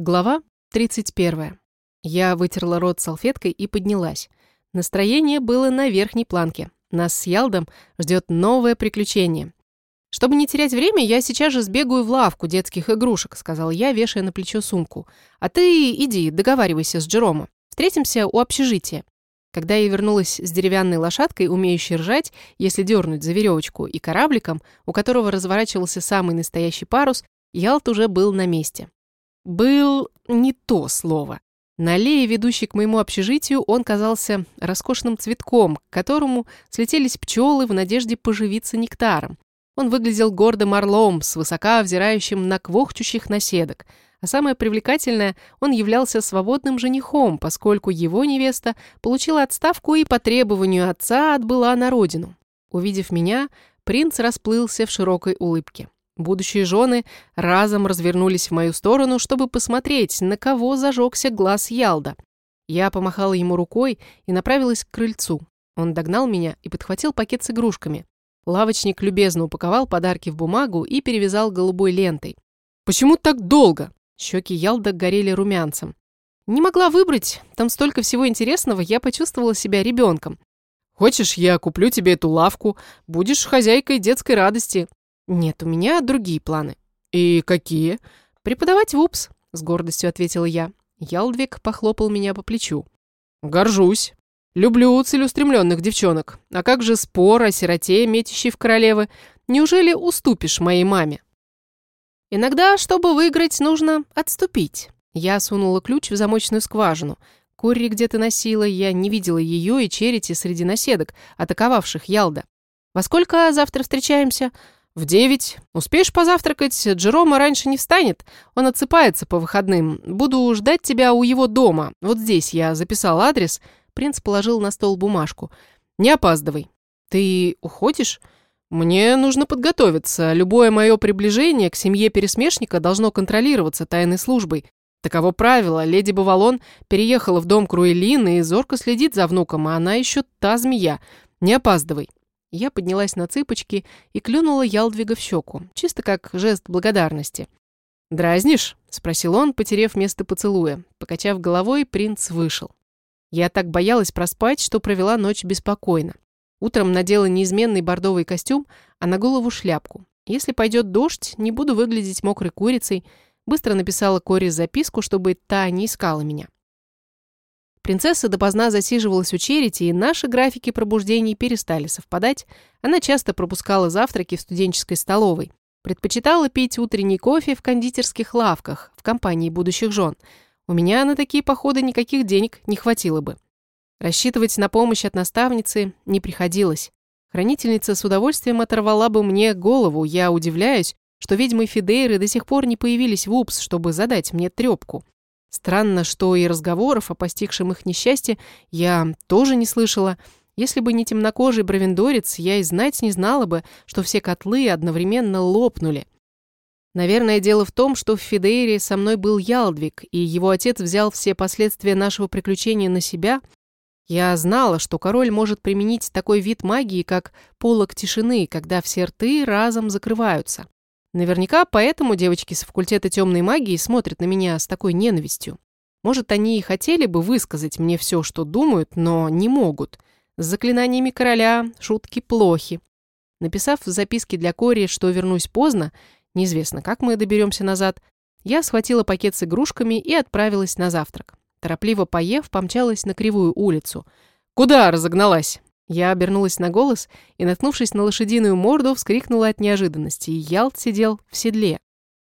Глава 31. Я вытерла рот салфеткой и поднялась. Настроение было на верхней планке. Нас с Ялдом ждет новое приключение. «Чтобы не терять время, я сейчас же сбегаю в лавку детских игрушек», сказал я, вешая на плечо сумку. «А ты иди, договаривайся с Джеромом. Встретимся у общежития». Когда я вернулась с деревянной лошадкой, умеющей ржать, если дернуть за веревочку, и корабликом, у которого разворачивался самый настоящий парус, Ялт уже был на месте. Был не то слово. На аллее, ведущей к моему общежитию, он казался роскошным цветком, к которому слетелись пчелы в надежде поживиться нектаром. Он выглядел гордым орлом, с высока взирающим на квохчущих наседок. А самое привлекательное, он являлся свободным женихом, поскольку его невеста получила отставку и по требованию отца отбыла на родину. Увидев меня, принц расплылся в широкой улыбке. Будущие жены разом развернулись в мою сторону, чтобы посмотреть, на кого зажегся глаз Ялда. Я помахала ему рукой и направилась к крыльцу. Он догнал меня и подхватил пакет с игрушками. Лавочник любезно упаковал подарки в бумагу и перевязал голубой лентой. «Почему так долго?» Щеки Ялда горели румянцем. «Не могла выбрать. Там столько всего интересного, я почувствовала себя ребенком. «Хочешь, я куплю тебе эту лавку? Будешь хозяйкой детской радости. «Нет, у меня другие планы». «И какие?» «Преподавать в УПС», — с гордостью ответила я. Ялдвиг похлопал меня по плечу. «Горжусь. Люблю целеустремленных девчонок. А как же спор о сироте, метящей в королевы? Неужели уступишь моей маме?» «Иногда, чтобы выиграть, нужно отступить». Я сунула ключ в замочную скважину. Курри где-то носила, я не видела ее и черити среди наседок, атаковавших Ялда. «Во сколько завтра встречаемся?» «В девять. Успеешь позавтракать? Джерома раньше не встанет. Он отсыпается по выходным. Буду ждать тебя у его дома. Вот здесь я записал адрес». Принц положил на стол бумажку. «Не опаздывай». «Ты уходишь?» «Мне нужно подготовиться. Любое мое приближение к семье пересмешника должно контролироваться тайной службой. Таково правило. Леди Бавалон переехала в дом Круэлин и зорко следит за внуком, а она еще та змея. Не опаздывай». Я поднялась на цыпочки и клюнула Ялдвига в щеку, чисто как жест благодарности. «Дразнишь?» — спросил он, потерев место поцелуя. Покачав головой, принц вышел. Я так боялась проспать, что провела ночь беспокойно. Утром надела неизменный бордовый костюм, а на голову шляпку. Если пойдет дождь, не буду выглядеть мокрой курицей. Быстро написала Кори записку, чтобы та не искала меня. Принцесса допоздна засиживалась у Черити, и наши графики пробуждений перестали совпадать. Она часто пропускала завтраки в студенческой столовой. Предпочитала пить утренний кофе в кондитерских лавках в компании будущих жен. У меня на такие походы никаких денег не хватило бы. Рассчитывать на помощь от наставницы не приходилось. Хранительница с удовольствием оторвала бы мне голову. Я удивляюсь, что ведьмы Фидейры до сих пор не появились в УПС, чтобы задать мне трепку. Странно, что и разговоров о постигшем их несчастье я тоже не слышала. Если бы не темнокожий бровендорец, я и знать не знала бы, что все котлы одновременно лопнули. Наверное, дело в том, что в Фидейре со мной был Ялдвиг, и его отец взял все последствия нашего приключения на себя. Я знала, что король может применить такой вид магии, как полог тишины, когда все рты разом закрываются. Наверняка поэтому девочки с факультета темной магии смотрят на меня с такой ненавистью. Может, они и хотели бы высказать мне все, что думают, но не могут. С заклинаниями короля шутки плохи. Написав в записке для Кори, что вернусь поздно, неизвестно, как мы доберемся назад, я схватила пакет с игрушками и отправилась на завтрак. Торопливо поев, помчалась на кривую улицу. «Куда разогналась?» Я обернулась на голос и, наткнувшись на лошадиную морду, вскрикнула от неожиданности, и Ялт сидел в седле.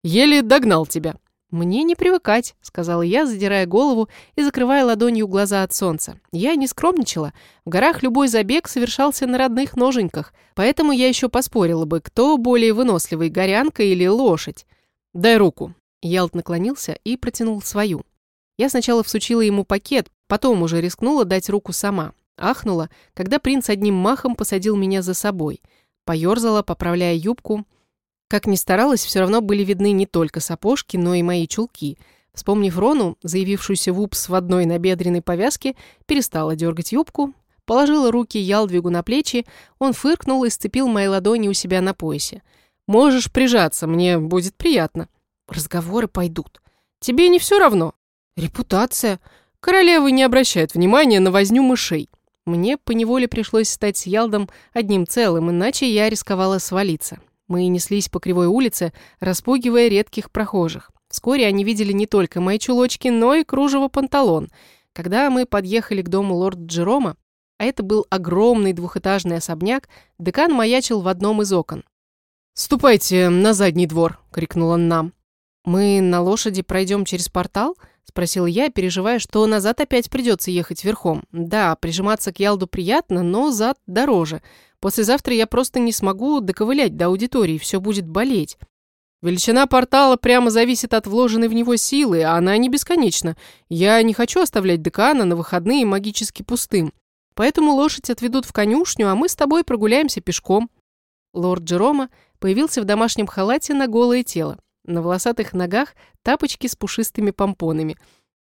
«Еле догнал тебя». «Мне не привыкать», — сказала я, задирая голову и закрывая ладонью глаза от солнца. Я не скромничала. В горах любой забег совершался на родных ноженьках, поэтому я еще поспорила бы, кто более выносливый, горянка или лошадь. «Дай руку». Ялт наклонился и протянул свою. Я сначала всучила ему пакет, потом уже рискнула дать руку сама. Ахнула, когда принц одним махом посадил меня за собой. Поёрзала, поправляя юбку. Как ни старалась, все равно были видны не только сапожки, но и мои чулки. Вспомнив Рону, заявившуюся в упс в одной набедренной повязке, перестала дергать юбку, положила руки Ялдвигу на плечи, он фыркнул и сцепил мои ладони у себя на поясе. «Можешь прижаться, мне будет приятно». «Разговоры пойдут». Тебе не все равно? Репутация. Королевы не обращают внимания на возню мышей. Мне поневоле пришлось стать с Ялдом одним целым, иначе я рисковала свалиться. Мы неслись по кривой улице, распугивая редких прохожих. Вскоре они видели не только мои чулочки, но и кружево панталон. Когда мы подъехали к дому лорда Джерома, а это был огромный двухэтажный особняк, декан маячил в одном из окон. «Ступайте на задний двор!» — крикнул он нам. «Мы на лошади пройдем через портал?» — спросил я, переживая, что назад опять придется ехать верхом. Да, прижиматься к Ялду приятно, но зад дороже. Послезавтра я просто не смогу доковылять до аудитории, все будет болеть. Величина портала прямо зависит от вложенной в него силы, а она не бесконечна. Я не хочу оставлять декана на выходные магически пустым. Поэтому лошадь отведут в конюшню, а мы с тобой прогуляемся пешком». Лорд Джерома появился в домашнем халате на голое тело. На волосатых ногах тапочки с пушистыми помпонами.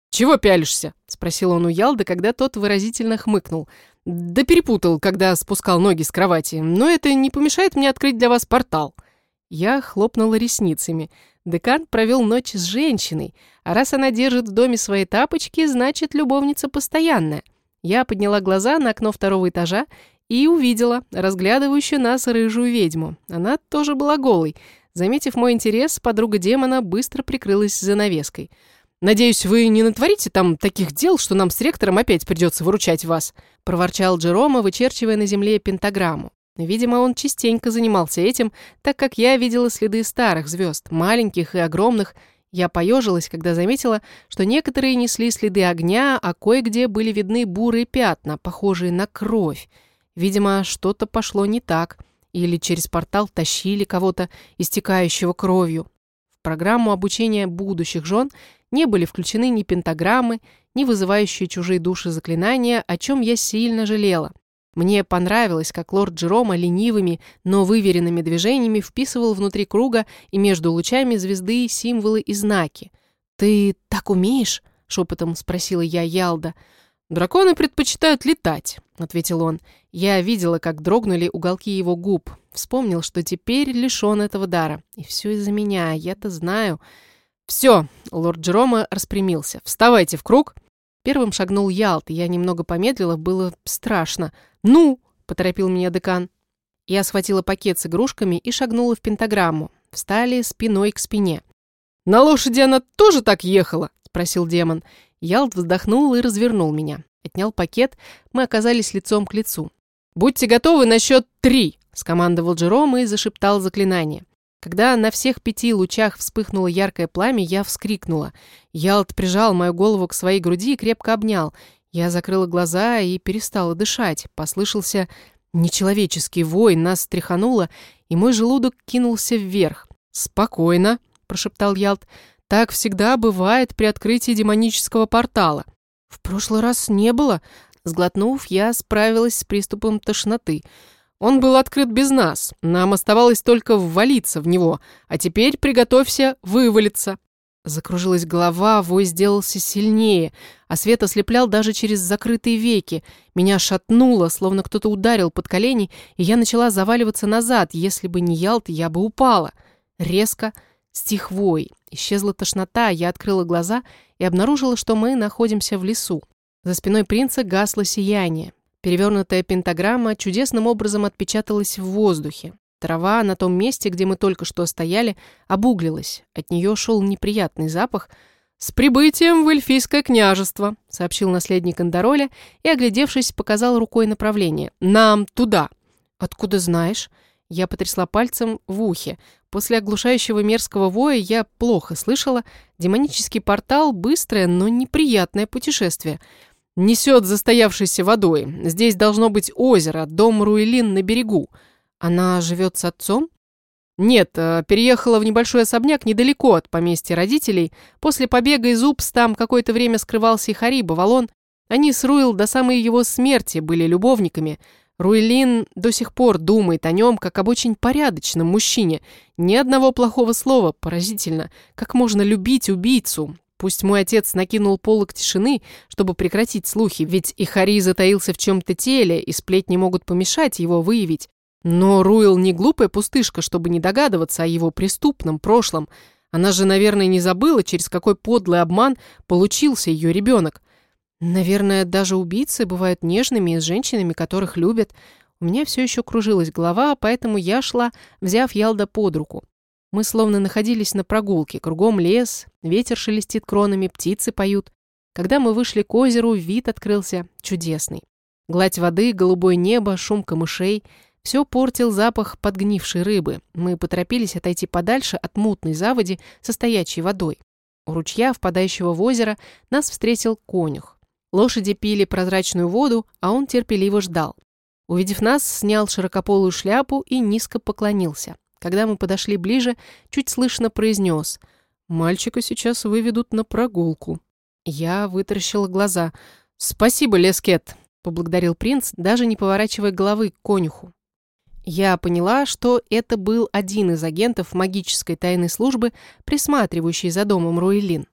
«Чего пялишься?» — спросил он у Ялда, когда тот выразительно хмыкнул. «Да перепутал, когда спускал ноги с кровати. Но это не помешает мне открыть для вас портал». Я хлопнула ресницами. Декан провел ночь с женщиной, а раз она держит в доме свои тапочки, значит, любовница постоянная. Я подняла глаза на окно второго этажа и увидела разглядывающую нас рыжую ведьму. Она тоже была голой. Заметив мой интерес, подруга демона быстро прикрылась занавеской. «Надеюсь, вы не натворите там таких дел, что нам с ректором опять придется выручать вас», — проворчал Джерома, вычерчивая на земле пентаграмму. Видимо, он частенько занимался этим, так как я видела следы старых звезд, маленьких и огромных. Я поежилась, когда заметила, что некоторые несли следы огня, а кое-где были видны бурые пятна, похожие на кровь. Видимо, что-то пошло не так, или через портал тащили кого-то, истекающего кровью. В программу обучения будущих жен не были включены ни пентаграммы, ни вызывающие чужие души заклинания, о чем я сильно жалела. Мне понравилось, как лорд Джерома ленивыми, но выверенными движениями вписывал внутри круга и между лучами звезды символы и знаки. «Ты так умеешь?» — шепотом спросила я Ялда. «Драконы предпочитают летать», — ответил он. Я видела, как дрогнули уголки его губ. Вспомнил, что теперь лишен этого дара. И все из-за меня, я-то знаю. «Все», — лорд Джерома распрямился. «Вставайте в круг». Первым шагнул Ялт, я немного помедлила, было страшно. «Ну!» — поторопил меня декан. Я схватила пакет с игрушками и шагнула в пентаграмму. Встали спиной к спине. «На лошади она тоже так ехала?» — спросил демон. Ялт вздохнул и развернул меня. Отнял пакет, мы оказались лицом к лицу. «Будьте готовы на счет три!» — скомандовал Джером и зашептал заклинание. Когда на всех пяти лучах вспыхнуло яркое пламя, я вскрикнула. Ялт прижал мою голову к своей груди и крепко обнял. Я закрыла глаза и перестала дышать. Послышался нечеловеческий вой, нас стряхануло, и мой желудок кинулся вверх. «Спокойно», — прошептал Ялт. Так всегда бывает при открытии демонического портала. В прошлый раз не было. Сглотнув, я справилась с приступом тошноты. Он был открыт без нас. Нам оставалось только ввалиться в него. А теперь приготовься вывалиться. Закружилась голова, вой сделался сильнее, а свет ослеплял даже через закрытые веки. Меня шатнуло, словно кто-то ударил под колени, и я начала заваливаться назад. Если бы не Ялт, я бы упала. Резко стих вой. Исчезла тошнота, я открыла глаза и обнаружила, что мы находимся в лесу. За спиной принца гасло сияние. Перевернутая пентаграмма чудесным образом отпечаталась в воздухе. Трава на том месте, где мы только что стояли, обуглилась. От нее шел неприятный запах. «С прибытием в Эльфийское княжество», — сообщил наследник Андороля и, оглядевшись, показал рукой направление. «Нам туда». «Откуда знаешь?» Я потрясла пальцем в ухе. После оглушающего мерзкого воя я плохо слышала. Демонический портал — быстрое, но неприятное путешествие. Несет застоявшейся водой. Здесь должно быть озеро, дом Руэлин на берегу. Она живет с отцом? Нет, э, переехала в небольшой особняк недалеко от поместья родителей. После побега из Упс там какое-то время скрывался и Хариба, Валон. Они с Руэл до самой его смерти были любовниками — Руэлин до сих пор думает о нем, как об очень порядочном мужчине. Ни одного плохого слова, поразительно. Как можно любить убийцу? Пусть мой отец накинул полок тишины, чтобы прекратить слухи, ведь и Хари затаился в чем-то теле, и сплетни могут помешать его выявить. Но Руэл не глупая пустышка, чтобы не догадываться о его преступном прошлом. Она же, наверное, не забыла, через какой подлый обман получился ее ребенок. Наверное, даже убийцы бывают нежными и с женщинами, которых любят. У меня все еще кружилась голова, поэтому я шла, взяв Ялда под руку. Мы словно находились на прогулке, кругом лес, ветер шелестит кронами, птицы поют. Когда мы вышли к озеру, вид открылся чудесный. Гладь воды, голубое небо, шум камышей — все портил запах подгнившей рыбы. Мы поторопились отойти подальше от мутной заводи со стоячей водой. У ручья, впадающего в озеро, нас встретил конюх. Лошади пили прозрачную воду, а он терпеливо ждал. Увидев нас, снял широкополую шляпу и низко поклонился. Когда мы подошли ближе, чуть слышно произнес «Мальчика сейчас выведут на прогулку». Я вытаращила глаза. «Спасибо, Лескет», — поблагодарил принц, даже не поворачивая головы к конюху. Я поняла, что это был один из агентов магической тайной службы, присматривающий за домом Руэлин.